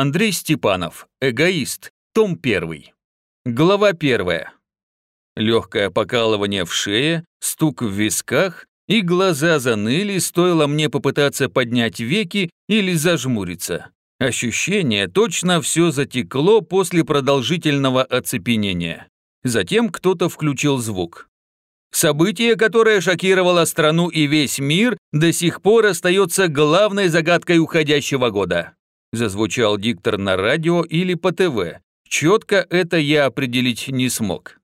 Андрей Степанов. Эгоист. Том 1. Глава 1. Легкое покалывание в шее, стук в висках, и глаза заныли, стоило мне попытаться поднять веки или зажмуриться. Ощущение точно все затекло после продолжительного оцепенения. Затем кто-то включил звук. Событие, которое шокировало страну и весь мир, до сих пор остается главной загадкой уходящего года. Зазвучал диктор на радио или по ТВ. Четко это я определить не смог.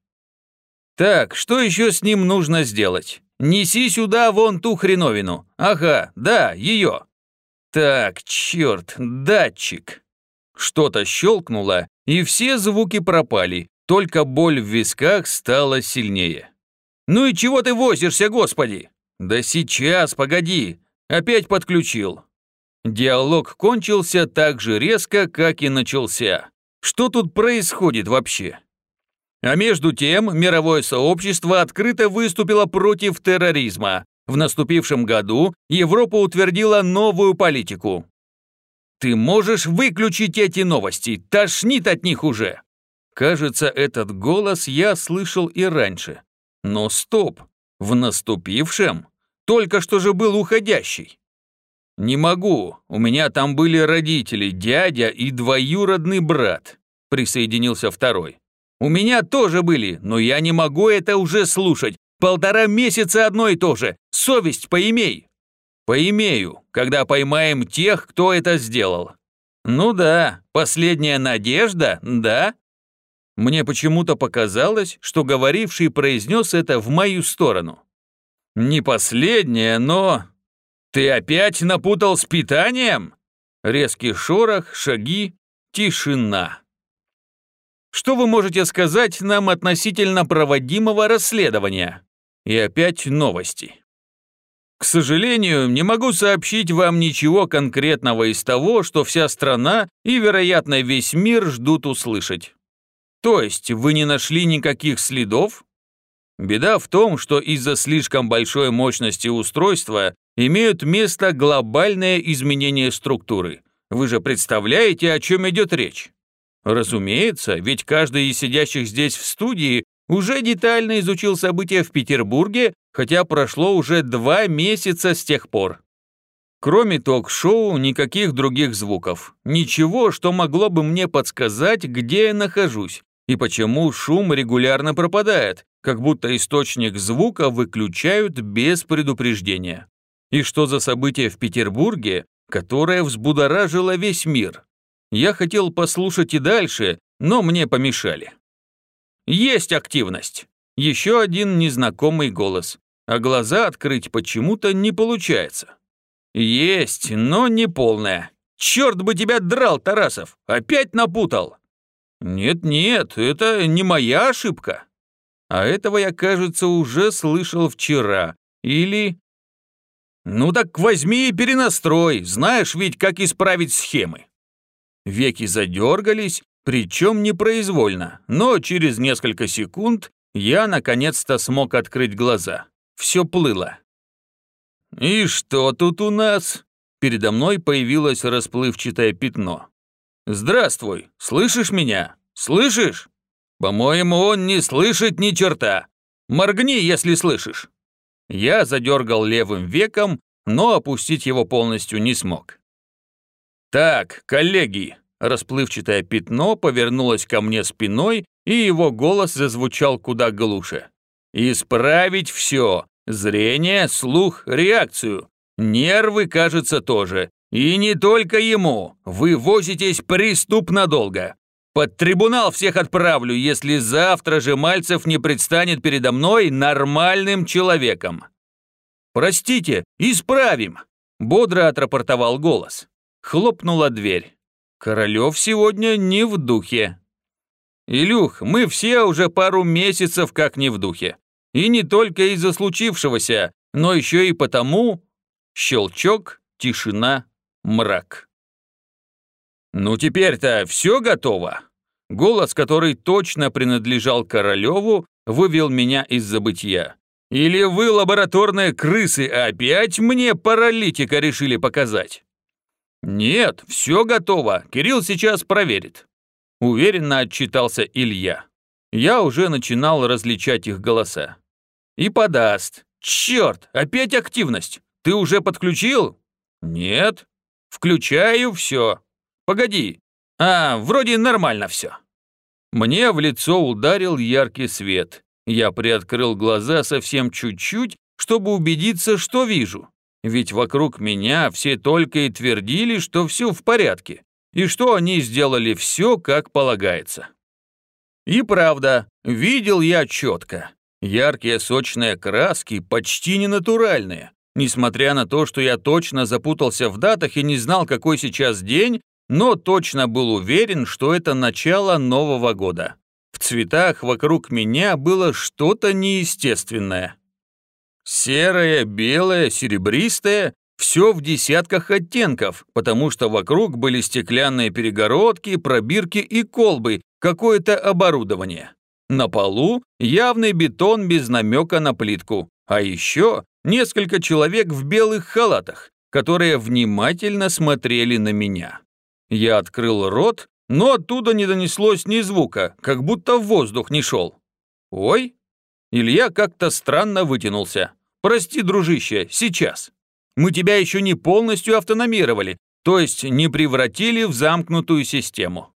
Так, что еще с ним нужно сделать? Неси сюда вон ту хреновину. Ага, да, ее. Так, черт, датчик. Что-то щелкнуло, и все звуки пропали, только боль в висках стала сильнее. «Ну и чего ты возишься, господи?» «Да сейчас, погоди, опять подключил». Диалог кончился так же резко, как и начался. Что тут происходит вообще? А между тем, мировое сообщество открыто выступило против терроризма. В наступившем году Европа утвердила новую политику. Ты можешь выключить эти новости, тошнит от них уже. Кажется, этот голос я слышал и раньше. Но стоп, в наступившем? Только что же был уходящий. Не могу, у меня там были родители, дядя и двоюродный брат, присоединился второй. У меня тоже были, но я не могу это уже слушать. Полтора месяца одно и то же. Совесть поимей. Поимею, когда поймаем тех, кто это сделал. Ну да, последняя надежда, да? Мне почему-то показалось, что говоривший произнес это в мою сторону. Не последнее, но... Ты опять напутал с питанием? Резкий шорох, шаги, тишина. Что вы можете сказать нам относительно проводимого расследования? И опять новости. К сожалению, не могу сообщить вам ничего конкретного из того, что вся страна и, вероятно, весь мир ждут услышать. То есть вы не нашли никаких следов? Беда в том, что из-за слишком большой мощности устройства имеют место глобальное изменение структуры. Вы же представляете, о чем идет речь? Разумеется, ведь каждый из сидящих здесь в студии уже детально изучил события в Петербурге, хотя прошло уже два месяца с тех пор. Кроме ток-шоу, никаких других звуков. Ничего, что могло бы мне подсказать, где я нахожусь, и почему шум регулярно пропадает, как будто источник звука выключают без предупреждения. И что за событие в Петербурге, которое взбудоражило весь мир? Я хотел послушать и дальше, но мне помешали. Есть активность. Еще один незнакомый голос, а глаза открыть почему-то не получается. Есть, но не полная. Черт бы тебя драл, Тарасов, опять напутал. «Нет-нет, это не моя ошибка. А этого я, кажется, уже слышал вчера. Или...» «Ну так возьми и перенастрой, знаешь ведь, как исправить схемы». Веки задергались, причем непроизвольно, но через несколько секунд я наконец-то смог открыть глаза. Все плыло. «И что тут у нас?» Передо мной появилось расплывчатое пятно. «Здравствуй, слышишь меня? Слышишь? По-моему, он не слышит ни черта. Моргни, если слышишь». Я задергал левым веком, но опустить его полностью не смог. «Так, коллеги!» Расплывчатое пятно повернулось ко мне спиной, и его голос зазвучал куда глуше. «Исправить все. Зрение, слух, реакцию. Нервы, кажется, тоже. И не только ему. Вы возитесь преступно долго. Под трибунал всех отправлю, если завтра же Мальцев не предстанет передо мной нормальным человеком. Простите, исправим, бодро отрапортовал голос. Хлопнула дверь. Королев сегодня не в духе. Илюх, мы все уже пару месяцев как не в духе. И не только из-за случившегося, но еще и потому... Щелчок, тишина, мрак. «Ну теперь-то все готово?» Голос, который точно принадлежал Королеву, вывел меня из забытия. «Или вы, лабораторные крысы, опять мне паралитика решили показать?» «Нет, все готово, Кирилл сейчас проверит», – уверенно отчитался Илья. Я уже начинал различать их голоса. «И подаст. Черт, опять активность. Ты уже подключил?» «Нет». «Включаю все. Погоди. А, вроде нормально все». Мне в лицо ударил яркий свет. Я приоткрыл глаза совсем чуть-чуть, чтобы убедиться, что вижу. Ведь вокруг меня все только и твердили, что все в порядке, и что они сделали все, как полагается. И правда, видел я четко. Яркие сочные краски, почти ненатуральные. Несмотря на то, что я точно запутался в датах и не знал, какой сейчас день, но точно был уверен, что это начало Нового года. В цветах вокруг меня было что-то неестественное. Серое, белое, серебристое – все в десятках оттенков, потому что вокруг были стеклянные перегородки, пробирки и колбы, какое-то оборудование. На полу явный бетон без намека на плитку, а еще несколько человек в белых халатах, которые внимательно смотрели на меня. Я открыл рот, но оттуда не донеслось ни звука, как будто в воздух не шел. «Ой, Илья как-то странно вытянулся. «Прости, дружище, сейчас. Мы тебя еще не полностью автономировали, то есть не превратили в замкнутую систему».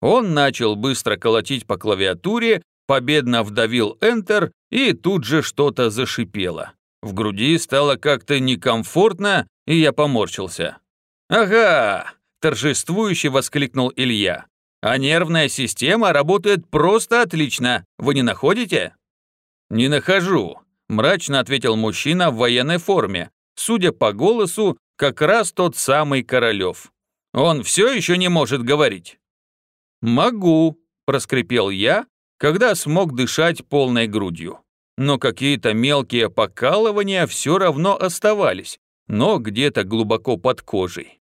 Он начал быстро колотить по клавиатуре, победно вдавил Enter и тут же что-то зашипело. В груди стало как-то некомфортно, и я поморщился. «Ага!» – торжествующе воскликнул Илья. «А нервная система работает просто отлично, вы не находите?» «Не нахожу», – мрачно ответил мужчина в военной форме. Судя по голосу, как раз тот самый Королёв. «Он все еще не может говорить?» «Могу», – проскрипел я, когда смог дышать полной грудью. Но какие-то мелкие покалывания все равно оставались, но где-то глубоко под кожей.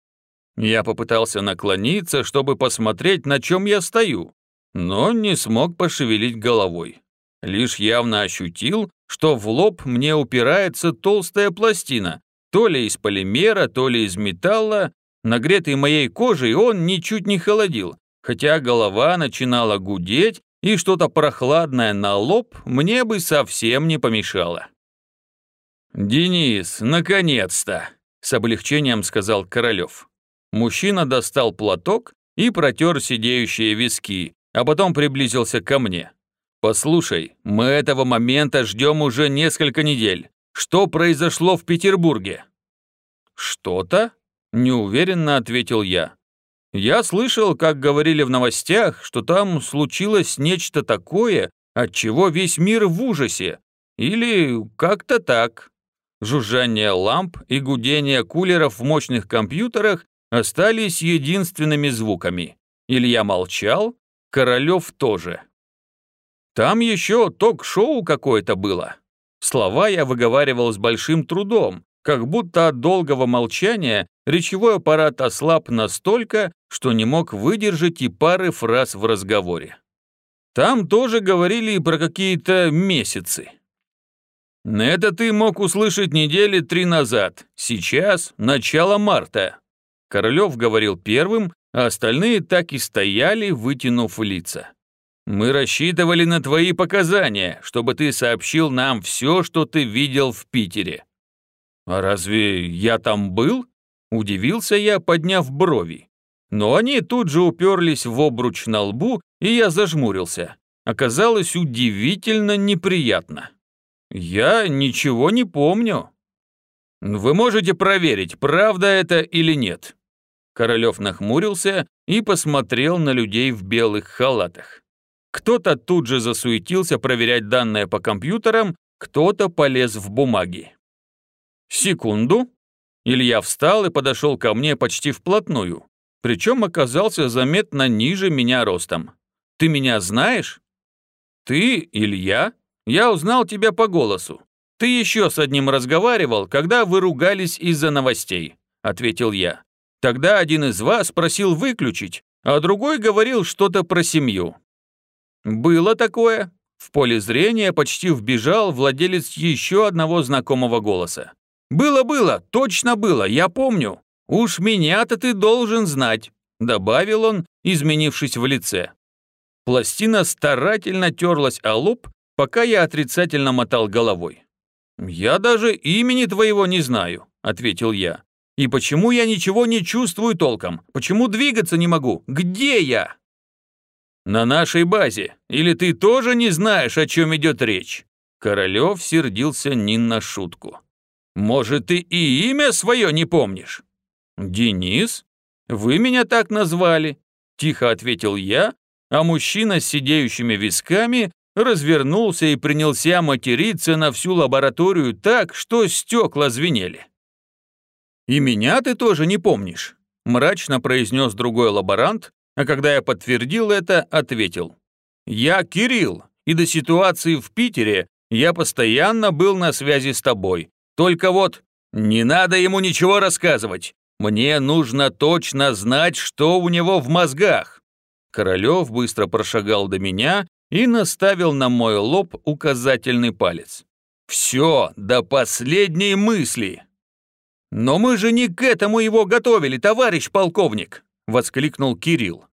Я попытался наклониться, чтобы посмотреть, на чем я стою, но не смог пошевелить головой. Лишь явно ощутил, что в лоб мне упирается толстая пластина, то ли из полимера, то ли из металла. Нагретый моей кожей он ничуть не холодил, хотя голова начинала гудеть, и что-то прохладное на лоб мне бы совсем не помешало. «Денис, наконец-то!» – с облегчением сказал Королёв. Мужчина достал платок и протер сидеющие виски, а потом приблизился ко мне. «Послушай, мы этого момента ждем уже несколько недель. Что произошло в Петербурге?» «Что-то?» – неуверенно ответил я. «Я слышал, как говорили в новостях, что там случилось нечто такое, от чего весь мир в ужасе. Или как-то так. Жужжание ламп и гудение кулеров в мощных компьютерах остались единственными звуками. Илья молчал, Королёв тоже. Там еще ток-шоу какое-то было. Слова я выговаривал с большим трудом, как будто от долгого молчания речевой аппарат ослаб настолько, что не мог выдержать и пары фраз в разговоре. Там тоже говорили про какие-то месяцы. Это ты мог услышать недели три назад, сейчас начало марта. Королев говорил первым, а остальные так и стояли, вытянув лица. Мы рассчитывали на твои показания, чтобы ты сообщил нам все, что ты видел в Питере». «А разве я там был?» – удивился я, подняв брови. Но они тут же уперлись в обруч на лбу, и я зажмурился. Оказалось удивительно неприятно. «Я ничего не помню». «Вы можете проверить, правда это или нет?» Королев нахмурился и посмотрел на людей в белых халатах. Кто-то тут же засуетился проверять данные по компьютерам, кто-то полез в бумаги. Секунду. Илья встал и подошел ко мне почти вплотную, причем оказался заметно ниже меня ростом. «Ты меня знаешь?» «Ты, Илья? Я узнал тебя по голосу. Ты еще с одним разговаривал, когда вы ругались из-за новостей», — ответил я. «Тогда один из вас просил выключить, а другой говорил что-то про семью. «Было такое». В поле зрения почти вбежал владелец еще одного знакомого голоса. «Было-было, точно было, я помню. Уж меня-то ты должен знать», — добавил он, изменившись в лице. Пластина старательно терлась о лоб, пока я отрицательно мотал головой. «Я даже имени твоего не знаю», — ответил я. «И почему я ничего не чувствую толком? Почему двигаться не могу? Где я?» «На нашей базе. Или ты тоже не знаешь, о чем идет речь?» Королев сердился не на шутку. «Может, ты и имя свое не помнишь?» «Денис? Вы меня так назвали?» Тихо ответил я, а мужчина с сидеющими висками развернулся и принялся материться на всю лабораторию так, что стекла звенели. «И меня ты тоже не помнишь?» мрачно произнес другой лаборант, а когда я подтвердил это, ответил. «Я Кирилл, и до ситуации в Питере я постоянно был на связи с тобой. Только вот не надо ему ничего рассказывать. Мне нужно точно знать, что у него в мозгах». Королев быстро прошагал до меня и наставил на мой лоб указательный палец. «Все, до последней мысли!» «Но мы же не к этому его готовили, товарищ полковник!» — воскликнул Кирилл.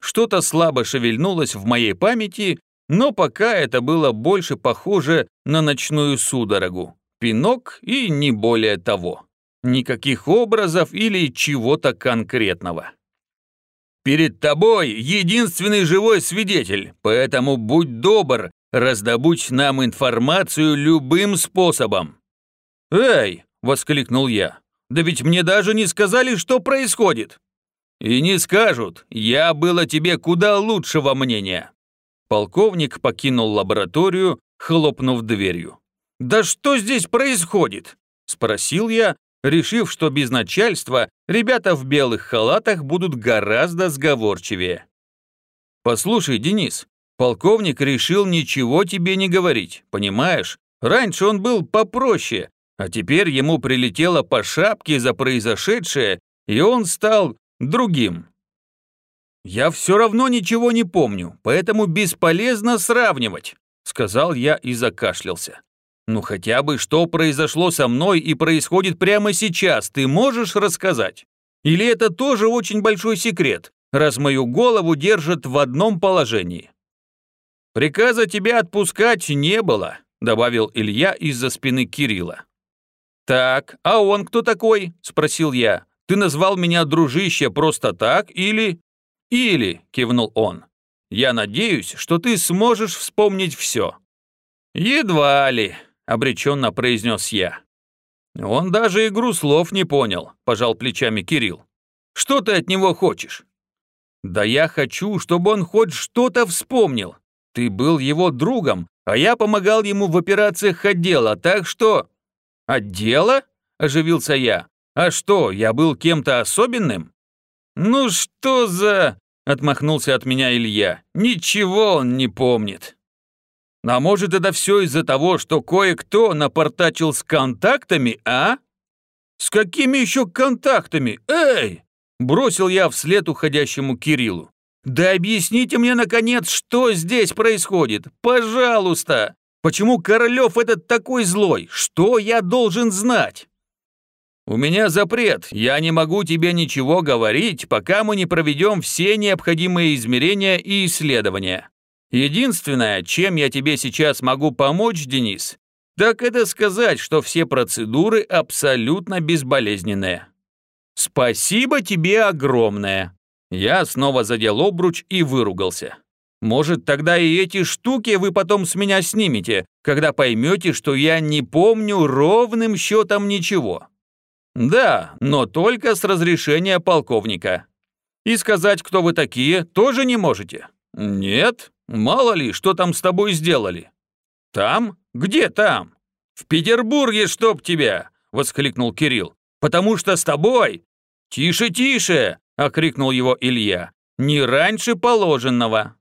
Что-то слабо шевельнулось в моей памяти, но пока это было больше похоже на ночную судорогу. Пинок и не более того. Никаких образов или чего-то конкретного. Перед тобой единственный живой свидетель, поэтому будь добр, раздобудь нам информацию любым способом». «Эй!» – воскликнул я. «Да ведь мне даже не сказали, что происходит!» «И не скажут, я был о тебе куда лучшего мнения!» Полковник покинул лабораторию, хлопнув дверью. «Да что здесь происходит?» – спросил я, решив, что без начальства ребята в белых халатах будут гораздо сговорчивее. «Послушай, Денис, полковник решил ничего тебе не говорить, понимаешь? Раньше он был попроще, а теперь ему прилетело по шапке за произошедшее, и он стал другим. «Я все равно ничего не помню, поэтому бесполезно сравнивать», сказал я и закашлялся. Ну хотя бы что произошло со мной и происходит прямо сейчас, ты можешь рассказать? Или это тоже очень большой секрет, раз мою голову держат в одном положении? Приказа тебя отпускать не было, добавил Илья из-за спины Кирилла. Так, а он кто такой? спросил я. Ты назвал меня дружище просто так или... Или, кивнул он. Я надеюсь, что ты сможешь вспомнить все. Едва ли, обреченно произнес я. Он даже игру слов не понял, пожал плечами Кирилл. Что ты от него хочешь? Да я хочу, чтобы он хоть что-то вспомнил. Ты был его другом, а я помогал ему в операциях отдела, так что... Отдела? Оживился я. А что, я был кем-то особенным? Ну что за... Отмахнулся от меня Илья. Ничего он не помнит. А может, это все из-за того, что кое-кто напортачил с контактами, а? С какими еще контактами? Эй! Бросил я вслед уходящему Кириллу. Да объясните мне, наконец, что здесь происходит. Пожалуйста. Почему Королев этот такой злой? Что я должен знать? У меня запрет. Я не могу тебе ничего говорить, пока мы не проведем все необходимые измерения и исследования. Единственное, чем я тебе сейчас могу помочь, Денис, так это сказать, что все процедуры абсолютно безболезненные. Спасибо тебе огромное. Я снова задел обруч и выругался. Может, тогда и эти штуки вы потом с меня снимете, когда поймете, что я не помню ровным счетом ничего. Да, но только с разрешения полковника. И сказать, кто вы такие, тоже не можете. Нет, Мало ли, что там с тобой сделали». «Там? Где там?» «В Петербурге, чтоб тебя!» — воскликнул Кирилл. «Потому что с тобой...» «Тише, тише!» — окрикнул его Илья. «Не раньше положенного!»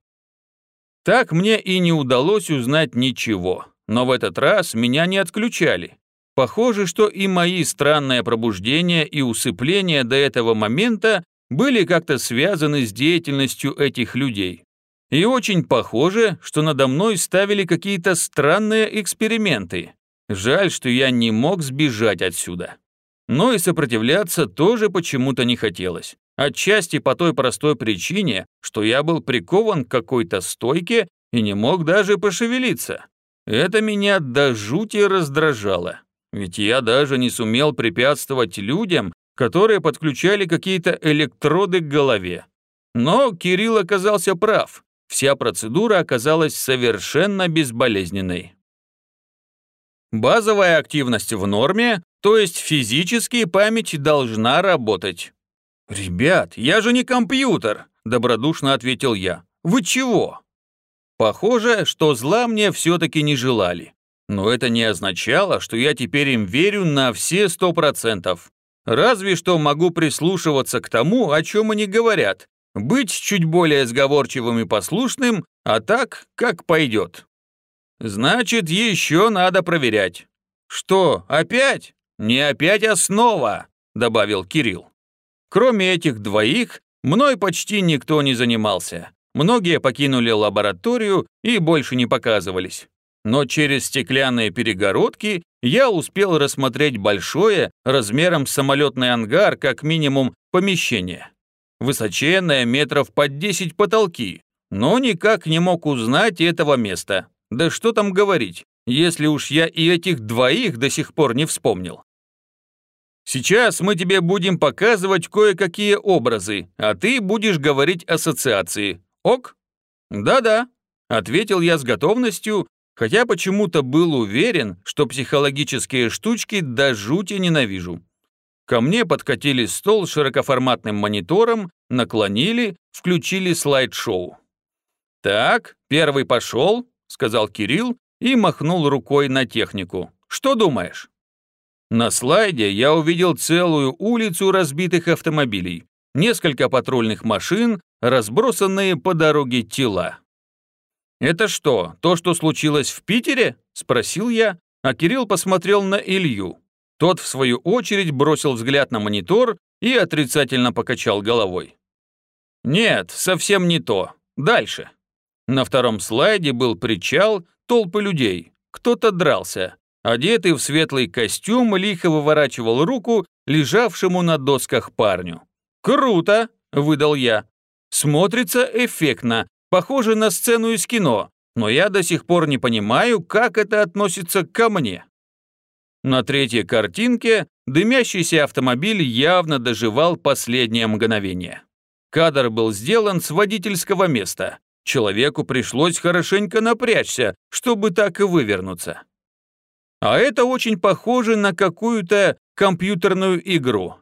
Так мне и не удалось узнать ничего, но в этот раз меня не отключали. Похоже, что и мои странные пробуждения и усыпления до этого момента были как-то связаны с деятельностью этих людей. И очень похоже, что надо мной ставили какие-то странные эксперименты. Жаль, что я не мог сбежать отсюда. но и сопротивляться тоже почему-то не хотелось. Отчасти по той простой причине, что я был прикован к какой-то стойке и не мог даже пошевелиться. Это меня до жути раздражало. Ведь я даже не сумел препятствовать людям, которые подключали какие-то электроды к голове. Но Кирилл оказался прав. Вся процедура оказалась совершенно безболезненной. Базовая активность в норме, то есть физически память должна работать. «Ребят, я же не компьютер», – добродушно ответил я. «Вы чего?» Похоже, что зла мне все-таки не желали. Но это не означало, что я теперь им верю на все сто процентов. Разве что могу прислушиваться к тому, о чем они говорят, быть чуть более сговорчивым и послушным, а так, как пойдет. Значит, еще надо проверять. Что, опять? Не опять, а снова, добавил Кирилл. Кроме этих двоих, мной почти никто не занимался. Многие покинули лабораторию и больше не показывались. Но через стеклянные перегородки я успел рассмотреть большое, размером с самолетный ангар, как минимум, помещение. Высоченное, метров под 10 потолки, но никак не мог узнать этого места. Да что там говорить, если уж я и этих двоих до сих пор не вспомнил. Сейчас мы тебе будем показывать кое-какие образы, а ты будешь говорить ассоциации. Ок? Да-да, ответил я с готовностью, хотя почему-то был уверен, что психологические штучки до жути ненавижу. Ко мне подкатили стол с широкоформатным монитором, наклонили, включили слайд-шоу. «Так, первый пошел», — сказал Кирилл и махнул рукой на технику. «Что думаешь?» На слайде я увидел целую улицу разбитых автомобилей, несколько патрульных машин, разбросанные по дороге тела. «Это что, то, что случилось в Питере?» – спросил я, а Кирилл посмотрел на Илью. Тот, в свою очередь, бросил взгляд на монитор и отрицательно покачал головой. «Нет, совсем не то. Дальше». На втором слайде был причал, толпы людей. Кто-то дрался. Одетый в светлый костюм, лихо выворачивал руку лежавшему на досках парню. «Круто!» – выдал я. «Смотрится эффектно, похоже на сцену из кино, но я до сих пор не понимаю, как это относится ко мне». На третьей картинке дымящийся автомобиль явно доживал последнее мгновение. Кадр был сделан с водительского места. Человеку пришлось хорошенько напрячься, чтобы так и вывернуться. А это очень похоже на какую-то компьютерную игру.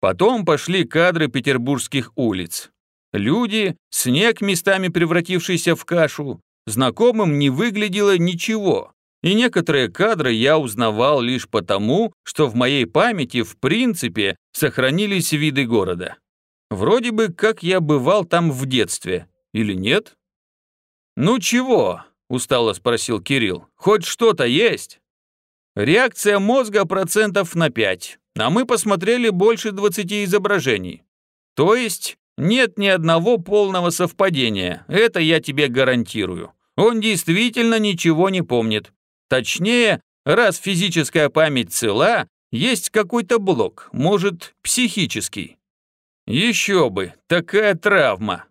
Потом пошли кадры петербургских улиц. Люди, снег местами превратившийся в кашу, знакомым не выглядело ничего, и некоторые кадры я узнавал лишь потому, что в моей памяти в принципе сохранились виды города. Вроде бы как я бывал там в детстве, или нет? «Ну чего?» – устало спросил Кирилл. «Хоть что-то есть?» Реакция мозга процентов на 5, а мы посмотрели больше 20 изображений. То есть нет ни одного полного совпадения, это я тебе гарантирую. Он действительно ничего не помнит. Точнее, раз физическая память цела, есть какой-то блок, может, психический. Еще бы, такая травма.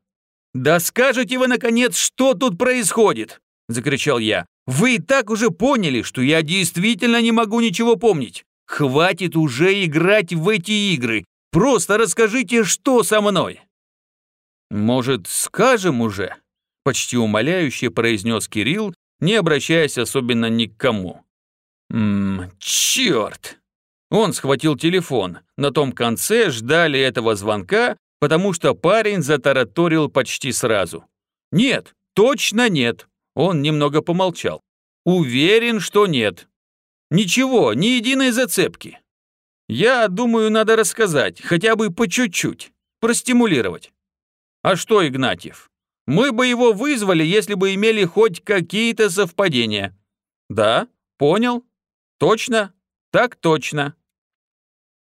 «Да скажите вы, наконец, что тут происходит?» – закричал я. «Вы и так уже поняли, что я действительно не могу ничего помнить. Хватит уже играть в эти игры. Просто расскажите, что со мной». «Может, скажем уже?» – почти умоляюще произнес Кирилл, не обращаясь особенно ни к кому. «Ммм, черт!» Он схватил телефон. На том конце ждали этого звонка, потому что парень затараторил почти сразу. «Нет, точно нет!» Он немного помолчал. «Уверен, что нет. Ничего, ни единой зацепки. Я думаю, надо рассказать, хотя бы по чуть-чуть, простимулировать. А что, Игнатьев? Мы бы его вызвали, если бы имели хоть какие-то совпадения. Да, понял. Точно? Так точно.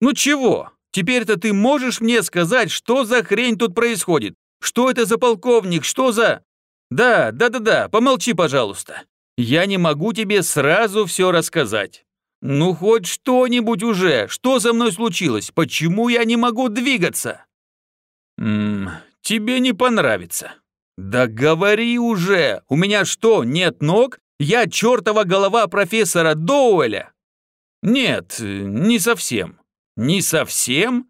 Ну чего? Теперь-то ты можешь мне сказать, что за хрень тут происходит? Что это за полковник? Что за... Да, да-да-да, помолчи, пожалуйста. Я не могу тебе сразу все рассказать. Ну хоть что-нибудь уже. Что со мной случилось? Почему я не могу двигаться? Ммм, тебе не понравится. Да говори уже. У меня что, нет ног? Я чертова голова профессора Доуэля. Нет, не совсем. Не совсем?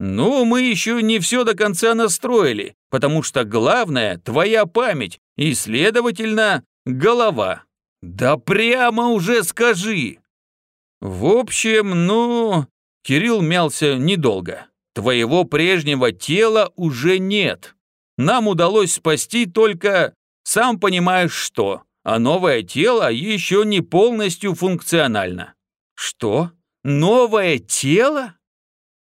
Ну, мы еще не все до конца настроили, потому что главное – твоя память и, следовательно, голова. Да прямо уже скажи. В общем, ну, Кирилл мялся недолго. Твоего прежнего тела уже нет. Нам удалось спасти только, сам понимаешь что, а новое тело еще не полностью функционально. Что? Новое тело?